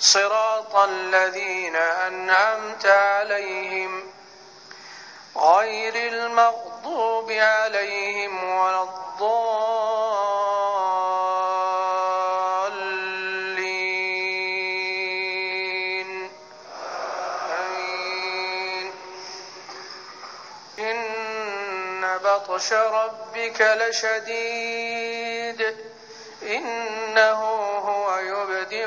صراط الذين أنعمت عليهم غير المغضوب عليهم ولا الضالين. آمين. إن بطش ربك لشديد. إنه هو يبدئ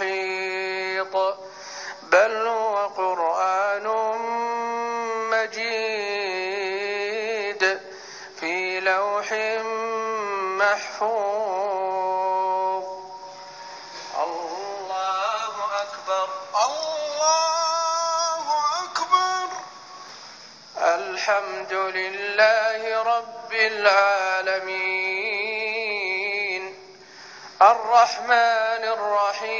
محيط بل هو قرآن مجيد في لوح محفوظ. الله أكبر. الله أكبر. الحمد لله رب العالمين. الرحمن الرحيم.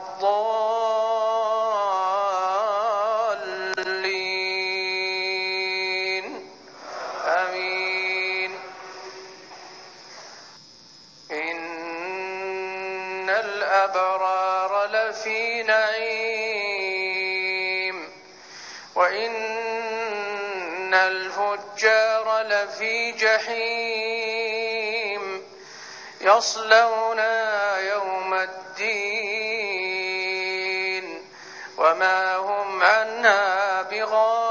الأبرار لفي نعيم وإن الفجار لفي جحيم يصلون يوم الدين وما هم عنها بغار